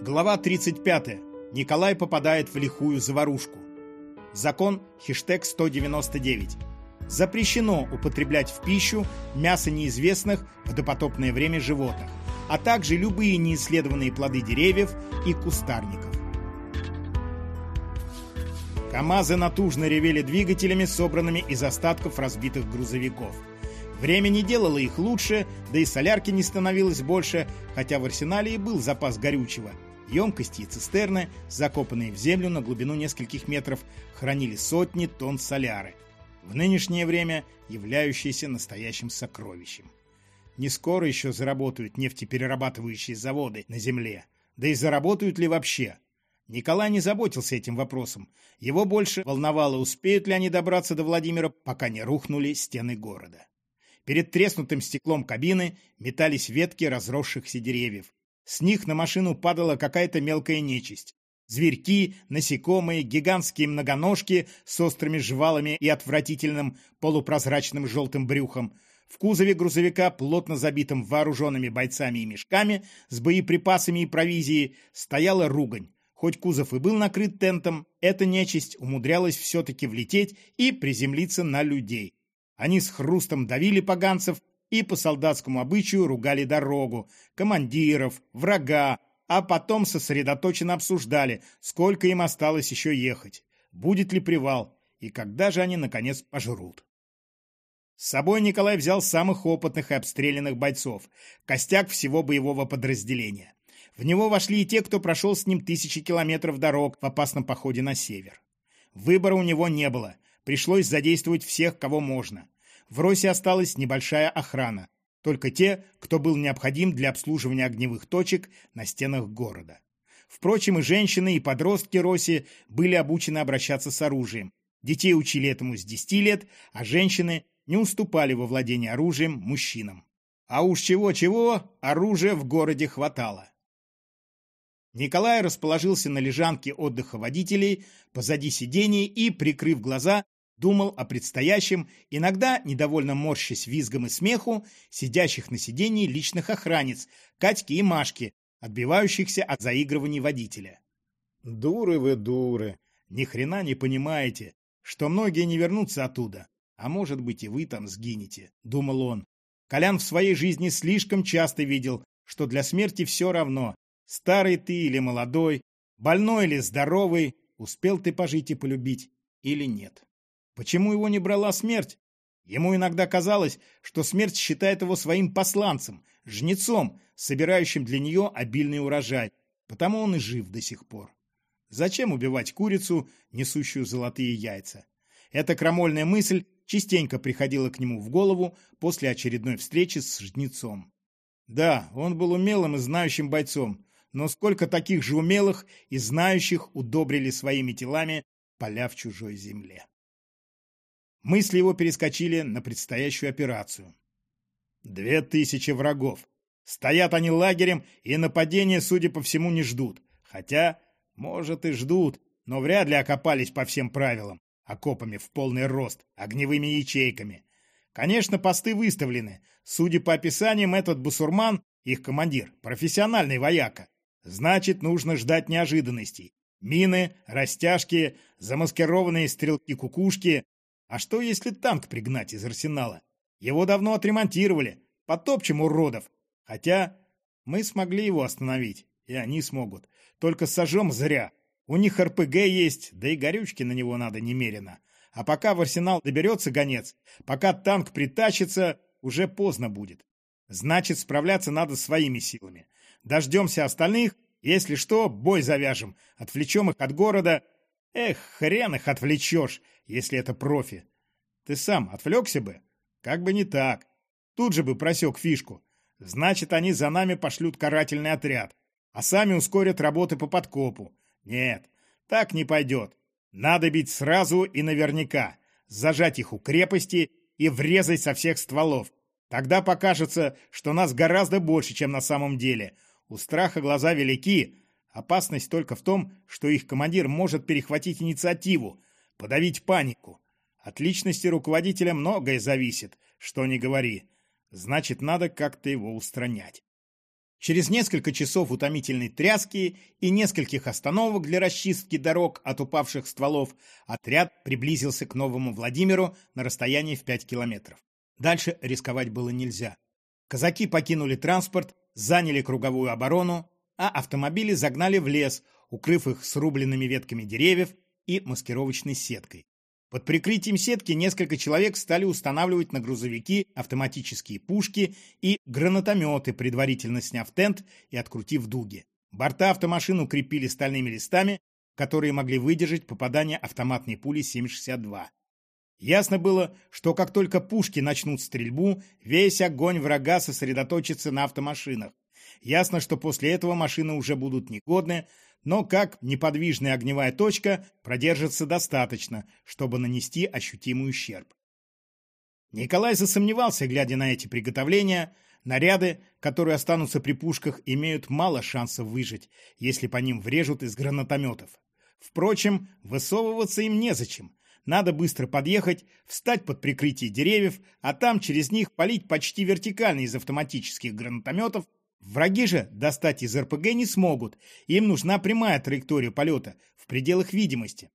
Глава 35. Николай попадает в лихую заварушку. Закон хештег 199. Запрещено употреблять в пищу мясо неизвестных в допотопное время животных, а также любые неисследованные плоды деревьев и кустарников. КАМАЗы натужно ревели двигателями, собранными из остатков разбитых грузовиков. Время не делало их лучше, да и солярки не становилось больше, хотя в арсенале и был запас горючего – Емкости и цистерны, закопанные в землю на глубину нескольких метров, хранили сотни тонн соляры, в нынешнее время являющиеся настоящим сокровищем. Не скоро еще заработают нефтеперерабатывающие заводы на земле, да и заработают ли вообще. Николай не заботился этим вопросом. Его больше волновало, успеют ли они добраться до Владимира, пока не рухнули стены города. Перед треснутым стеклом кабины метались ветки разросшихся деревьев, с них на машину падала какая-то мелкая нечисть. Зверьки, насекомые, гигантские многоножки с острыми жвалами и отвратительным полупрозрачным желтым брюхом. В кузове грузовика, плотно забитым вооруженными бойцами и мешками, с боеприпасами и провизией, стояла ругань. Хоть кузов и был накрыт тентом, эта нечисть умудрялась все-таки влететь и приземлиться на людей. Они с хрустом давили поганцев, и по солдатскому обычаю ругали дорогу, командиров, врага, а потом сосредоточенно обсуждали, сколько им осталось еще ехать, будет ли привал и когда же они, наконец, пожрут. С собой Николай взял самых опытных и обстрелянных бойцов, костяк всего боевого подразделения. В него вошли и те, кто прошел с ним тысячи километров дорог в опасном походе на север. Выбора у него не было, пришлось задействовать всех, кого можно. В Росе осталась небольшая охрана, только те, кто был необходим для обслуживания огневых точек на стенах города. Впрочем, и женщины, и подростки Роси были обучены обращаться с оружием. Детей учили этому с 10 лет, а женщины не уступали во владении оружием мужчинам. А уж чего-чего, оружия в городе хватало. Николай расположился на лежанке отдыха водителей позади сидений и, прикрыв глаза, думал о предстоящем, иногда, недовольно морщась визгом и смеху, сидящих на сидении личных охранниц, Катьки и Машки, отбивающихся от заигрываний водителя. «Дуры вы, дуры! Ни хрена не понимаете, что многие не вернутся оттуда, а может быть и вы там сгинете», — думал он. Колян в своей жизни слишком часто видел, что для смерти все равно, старый ты или молодой, больной или здоровый, успел ты пожить и полюбить или нет. Почему его не брала смерть? Ему иногда казалось, что смерть считает его своим посланцем, жнецом, собирающим для нее обильный урожай, потому он и жив до сих пор. Зачем убивать курицу, несущую золотые яйца? Эта крамольная мысль частенько приходила к нему в голову после очередной встречи с жнецом. Да, он был умелым и знающим бойцом, но сколько таких же умелых и знающих удобрили своими телами поля в чужой земле. Мысли его перескочили на предстоящую операцию. Две тысячи врагов. Стоят они лагерем и нападения, судя по всему, не ждут. Хотя, может, и ждут, но вряд ли окопались по всем правилам. Окопами в полный рост, огневыми ячейками. Конечно, посты выставлены. Судя по описаниям, этот бусурман, их командир, профессиональный вояка. Значит, нужно ждать неожиданностей. Мины, растяжки, замаскированные стрелки-кукушки, а что, если танк пригнать из арсенала? Его давно отремонтировали. Потопчем уродов. Хотя мы смогли его остановить, и они смогут. Только сожжем зря. У них РПГ есть, да и горючки на него надо немерено. А пока в арсенал доберется гонец, пока танк притащится, уже поздно будет. Значит, справляться надо своими силами. Дождемся остальных, если что, бой завяжем, отвлечем их от города. Эх, хрен их отвлечешь, если это профи. Ты сам отвлекся бы? Как бы не так. Тут же бы просек фишку. Значит, они за нами пошлют карательный отряд, а сами ускорят работы по подкопу. Нет, так не пойдет. Надо бить сразу и наверняка, зажать их у крепости и врезать со всех стволов. Тогда покажется, что нас гораздо больше, чем на самом деле. У страха глаза велики. Опасность только в том, что их командир может перехватить инициативу, подавить панику. От личности руководителя многое зависит, что ни говори. Значит, надо как-то его устранять. Через несколько часов утомительной тряски и нескольких остановок для расчистки дорог от упавших стволов отряд приблизился к Новому Владимиру на расстоянии в 5 километров. Дальше рисковать было нельзя. Казаки покинули транспорт, заняли круговую оборону, а автомобили загнали в лес, укрыв их срубленными ветками деревьев и маскировочной сеткой. Под прикрытием сетки несколько человек стали устанавливать на грузовики автоматические пушки и гранатометы, предварительно сняв тент и открутив дуги. Борта автомашин укрепили стальными листами, которые могли выдержать попадание автоматной пули 7,62. Ясно было, что как только пушки начнут стрельбу, весь огонь врага сосредоточится на автомашинах. Ясно, что после этого машины уже будут негодны, но как неподвижная огневая точка продержится достаточно, чтобы нанести ощутимый ущерб. Николай засомневался, глядя на эти приготовления. Наряды, которые останутся при пушках, имеют мало шансов выжить, если по ним врежут из гранатометов. Впрочем, высовываться им незачем. Надо быстро подъехать, встать под прикрытие деревьев, а там через них палить почти вертикально из автоматических гранатометов Враги же достать из РПГ не смогут, им нужна прямая траектория полета в пределах видимости.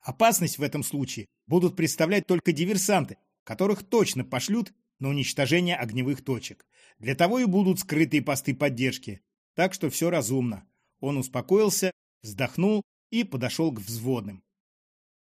Опасность в этом случае будут представлять только диверсанты, которых точно пошлют на уничтожение огневых точек. Для того и будут скрытые посты поддержки. Так что все разумно. Он успокоился, вздохнул и подошел к взводным.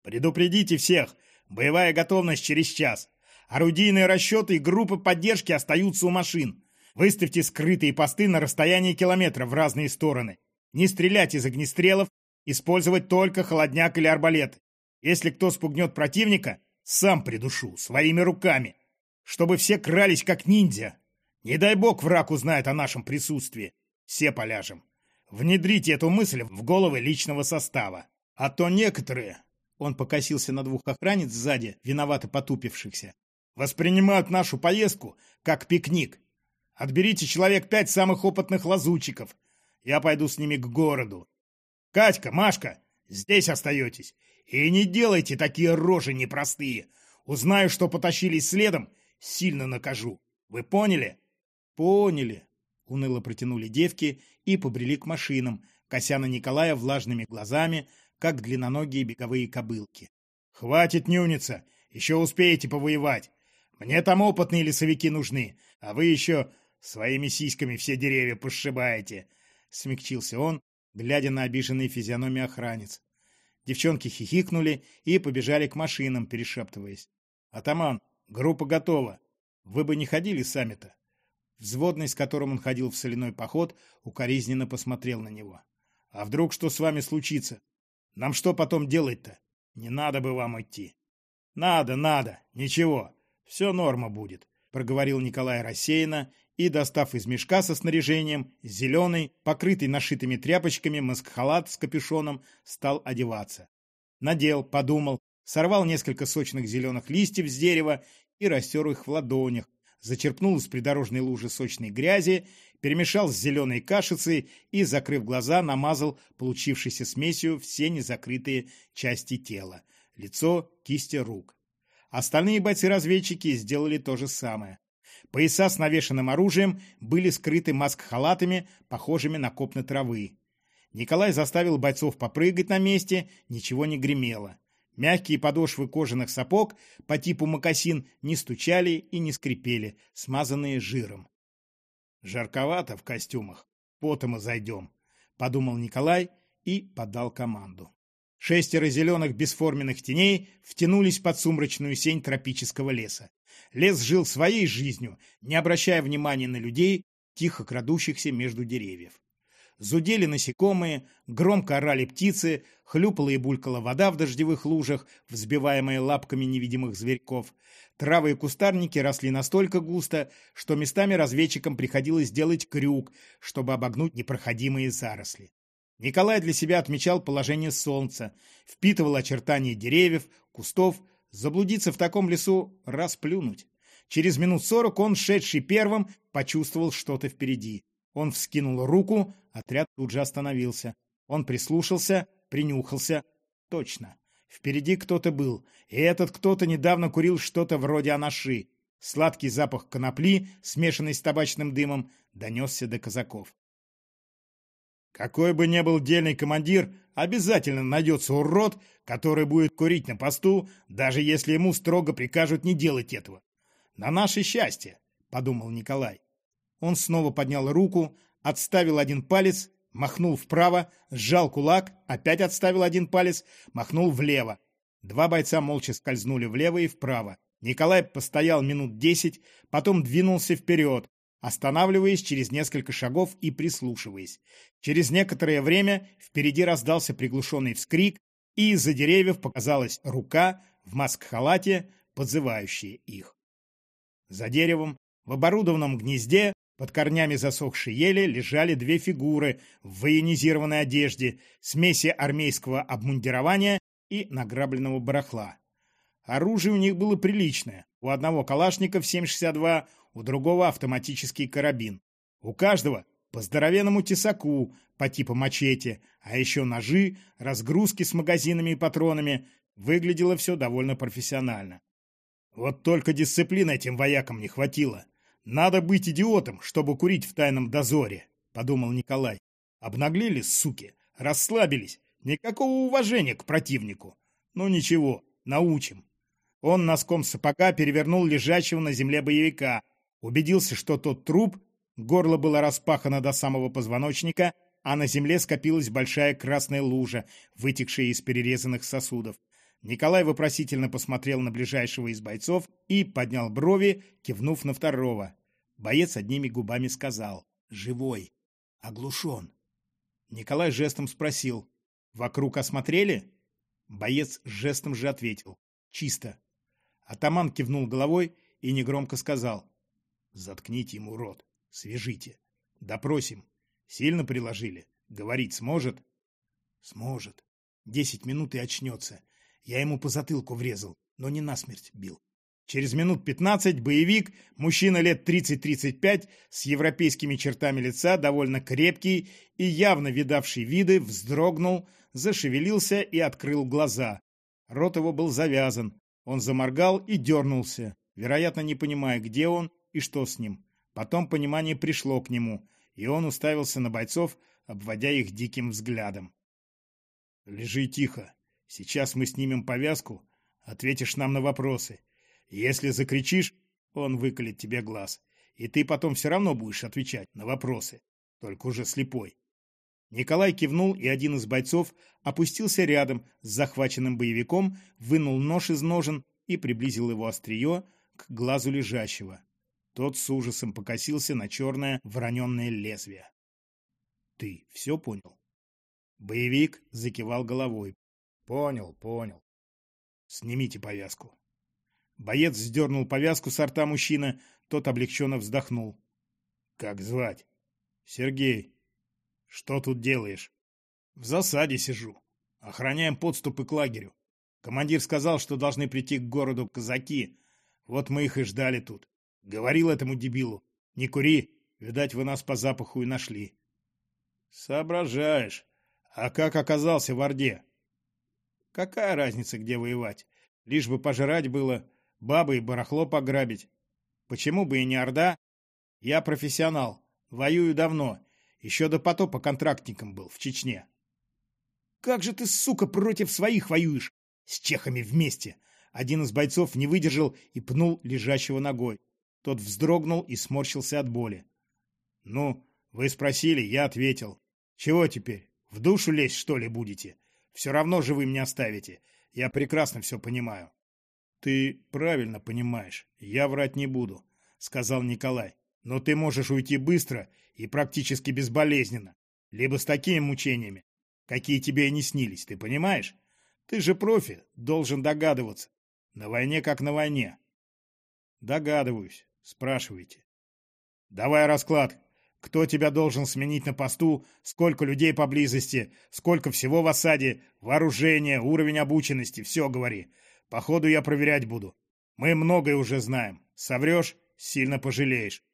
«Предупредите всех! Боевая готовность через час. Орудийные расчеты и группы поддержки остаются у машин. Выставьте скрытые посты на расстоянии километра в разные стороны. Не стрелять из огнестрелов, использовать только холодняк или арбалет. Если кто спугнет противника, сам придушу, своими руками. Чтобы все крались, как ниндзя. Не дай бог враг узнает о нашем присутствии. Все поляжем. Внедрите эту мысль в головы личного состава. А то некоторые... Он покосился на двух охранниц сзади, виновато потупившихся. Воспринимают нашу поездку как пикник Отберите человек пять самых опытных лазутчиков. Я пойду с ними к городу. Катька, Машка, здесь остаетесь. И не делайте такие рожи непростые. Узнаю, что потащились следом, сильно накажу. Вы поняли? Поняли. Уныло протянули девки и побрели к машинам, кося на Николая влажными глазами, как длинноногие беговые кобылки. «Хватит нюниться! Еще успеете повоевать! Мне там опытные лесовики нужны, а вы еще Своими сиськами все деревья пошибаете!» — смягчился он, глядя на обиженные физиономии охранниц. Девчонки хихикнули и побежали к машинам, перешептываясь. «Атаман, группа готова. Вы бы не ходили сами-то?» Взводный, с которым он ходил в соляной поход, укоризненно посмотрел на него. «А вдруг что с вами случится? Нам что потом делать-то? Не надо бы вам идти». «Надо, надо. Ничего. Все норма будет», — проговорил Николай рассеянно и, достав из мешка со снаряжением, зеленый, покрытый нашитыми тряпочками, маскхалат с капюшоном, стал одеваться. Надел, подумал, сорвал несколько сочных зеленых листьев с дерева и растер их в ладонях, зачерпнул из придорожной лужи сочной грязи, перемешал с зеленой кашицей и, закрыв глаза, намазал получившейся смесью все незакрытые части тела – лицо, кисти рук. Остальные бойцы-разведчики сделали то же самое. Пояса с навешенным оружием были скрыты маск-халатами, похожими на копны травы. Николай заставил бойцов попрыгать на месте, ничего не гремело. Мягкие подошвы кожаных сапог по типу мокасин не стучали и не скрипели, смазанные жиром. «Жарковато в костюмах. Потом и зайдем», — подумал Николай и подал команду. Шестеро зеленых бесформенных теней втянулись под сумрачную сень тропического леса. Лес жил своей жизнью, не обращая внимания на людей, тихо крадущихся между деревьев. Зудели насекомые, громко орали птицы, хлюпала и булькала вода в дождевых лужах, взбиваемая лапками невидимых зверьков. Травы и кустарники росли настолько густо, что местами разведчикам приходилось делать крюк, чтобы обогнуть непроходимые заросли. Николай для себя отмечал положение солнца, впитывал очертания деревьев, кустов, Заблудиться в таком лесу — расплюнуть. Через минут сорок он, шедший первым, почувствовал что-то впереди. Он вскинул руку, отряд тут же остановился. Он прислушался, принюхался. Точно. Впереди кто-то был, и этот кто-то недавно курил что-то вроде анаши. Сладкий запах конопли, смешанный с табачным дымом, донесся до казаков. Какой бы ни был дельный командир, обязательно найдется урод, который будет курить на посту, даже если ему строго прикажут не делать этого. На наше счастье, подумал Николай. Он снова поднял руку, отставил один палец, махнул вправо, сжал кулак, опять отставил один палец, махнул влево. Два бойца молча скользнули влево и вправо. Николай постоял минут десять, потом двинулся вперед, останавливаясь через несколько шагов и прислушиваясь. Через некоторое время впереди раздался приглушенный вскрик, и из-за деревьев показалась рука в маск-халате, подзывающая их. За деревом, в оборудованном гнезде, под корнями засохшей ели лежали две фигуры в военизированной одежде, смеси армейского обмундирования и награбленного барахла. Оружие у них было приличное. У одного калашников 7,62, у другого автоматический карабин. У каждого по здоровенному тесаку по типу мачете, а еще ножи, разгрузки с магазинами и патронами. Выглядело все довольно профессионально. Вот только дисциплины этим воякам не хватило. Надо быть идиотом, чтобы курить в тайном дозоре, подумал Николай. Обнаглели, суки, расслабились, никакого уважения к противнику. Ну ничего, научим. Он носком сапога перевернул лежащего на земле боевика, Убедился, что тот труп, горло было распахано до самого позвоночника, а на земле скопилась большая красная лужа, вытекшая из перерезанных сосудов. Николай вопросительно посмотрел на ближайшего из бойцов и поднял брови, кивнув на второго. Боец одними губами сказал «Живой, оглушен». Николай жестом спросил «Вокруг осмотрели?» Боец жестом же ответил «Чисто». Атаман кивнул головой и негромко сказал Заткните ему рот. Свяжите. Допросим. Сильно приложили? Говорить сможет? Сможет. Десять минут и очнется. Я ему по затылку врезал, но не насмерть бил. Через минут пятнадцать боевик, мужчина лет 30-35, с европейскими чертами лица, довольно крепкий и явно видавший виды, вздрогнул, зашевелился и открыл глаза. Рот его был завязан. Он заморгал и дернулся, вероятно, не понимая, где он и что с ним. Потом понимание пришло к нему, и он уставился на бойцов, обводя их диким взглядом. «Лежи тихо. Сейчас мы снимем повязку, ответишь нам на вопросы. Если закричишь, он выколет тебе глаз, и ты потом все равно будешь отвечать на вопросы, только уже слепой». Николай кивнул, и один из бойцов опустился рядом с захваченным боевиком, вынул нож из ножен и приблизил его острие к глазу лежащего. Тот с ужасом покосился на черное вороненное лезвие. «Ты все понял?» Боевик закивал головой. «Понял, понял. Снимите повязку». Боец сдернул повязку с рта мужчины, тот облегченно вздохнул. «Как звать?» «Сергей». «Что тут делаешь?» «В засаде сижу. Охраняем подступы к лагерю. Командир сказал, что должны прийти к городу казаки. Вот мы их и ждали тут. Говорил этому дебилу. Не кури, видать, вы нас по запаху и нашли. Соображаешь. А как оказался в Орде? Какая разница, где воевать? Лишь бы пожрать было, бабы и барахло пограбить. Почему бы и не Орда? Я профессионал, воюю давно. Еще до потопа контрактником был в Чечне. Как же ты, сука, против своих воюешь? С чехами вместе. Один из бойцов не выдержал и пнул лежащего ногой. Тот вздрогнул и сморщился от боли. «Ну, вы спросили, я ответил. Чего теперь? В душу лезть, что ли, будете? Все равно же вы меня оставите. Я прекрасно все понимаю». «Ты правильно понимаешь. Я врать не буду», — сказал Николай. «Но ты можешь уйти быстро и практически безболезненно. Либо с такими мучениями, какие тебе и не снились, ты понимаешь? Ты же профи, должен догадываться. На войне как на войне». «Догадываюсь. Спрашивайте. Давай расклад. Кто тебя должен сменить на посту, сколько людей поблизости, сколько всего в осаде, вооружение, уровень обученности, все говори. По ходу я проверять буду. Мы многое уже знаем. Соврешь — сильно пожалеешь.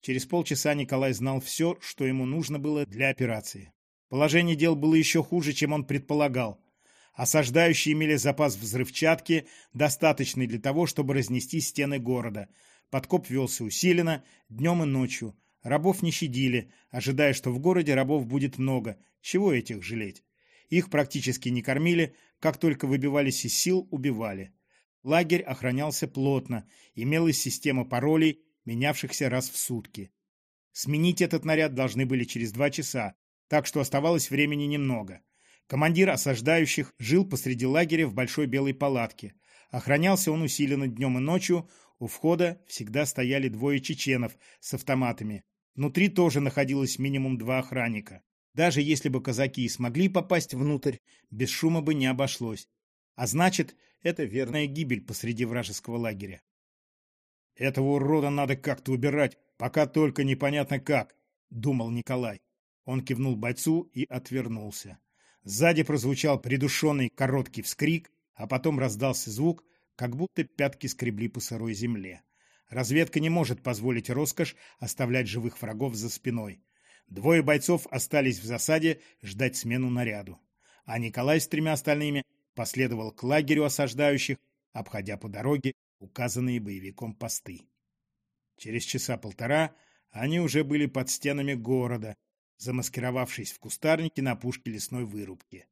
Через полчаса Николай знал все, что ему нужно было для операции. Положение дел было еще хуже, чем он предполагал. Осаждающие имели запас взрывчатки, достаточный для того, чтобы разнести стены города. Подкоп велся усиленно, днем и ночью. Рабов не щадили, ожидая, что в городе рабов будет много. Чего этих жалеть? Их практически не кормили, как только выбивались из сил, убивали. Лагерь охранялся плотно, имелась система паролей, менявшихся раз в сутки. Сменить этот наряд должны были через два часа, так что оставалось времени немного. Командир осаждающих жил посреди лагеря в большой белой палатке. Охранялся он усиленно днем и ночью, у входа всегда стояли двое чеченов с автоматами. Внутри тоже находилось минимум два охранника. Даже если бы казаки и смогли попасть внутрь, без шума бы не обошлось. А значит, это верная гибель посреди вражеского лагеря. Этого урода надо как-то убирать, пока только непонятно как, думал Николай. Он кивнул бойцу и отвернулся. Сзади прозвучал придушенный короткий вскрик, а потом раздался звук, как будто пятки скребли по сырой земле. Разведка не может позволить роскошь оставлять живых врагов за спиной. Двое бойцов остались в засаде ждать смену наряду. А Николай с тремя остальными последовал к лагерю осаждающих, обходя по дороге указанные боевиком посты. Через часа полтора они уже были под стенами города, замаскировавшись в кустарнике на пушке лесной вырубки.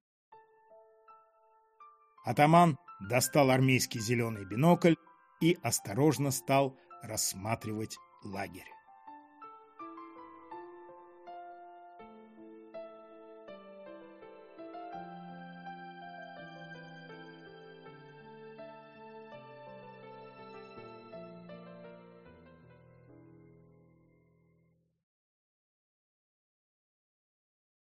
Атаман достал армейский зеленый бинокль и осторожно стал рассматривать лагерь.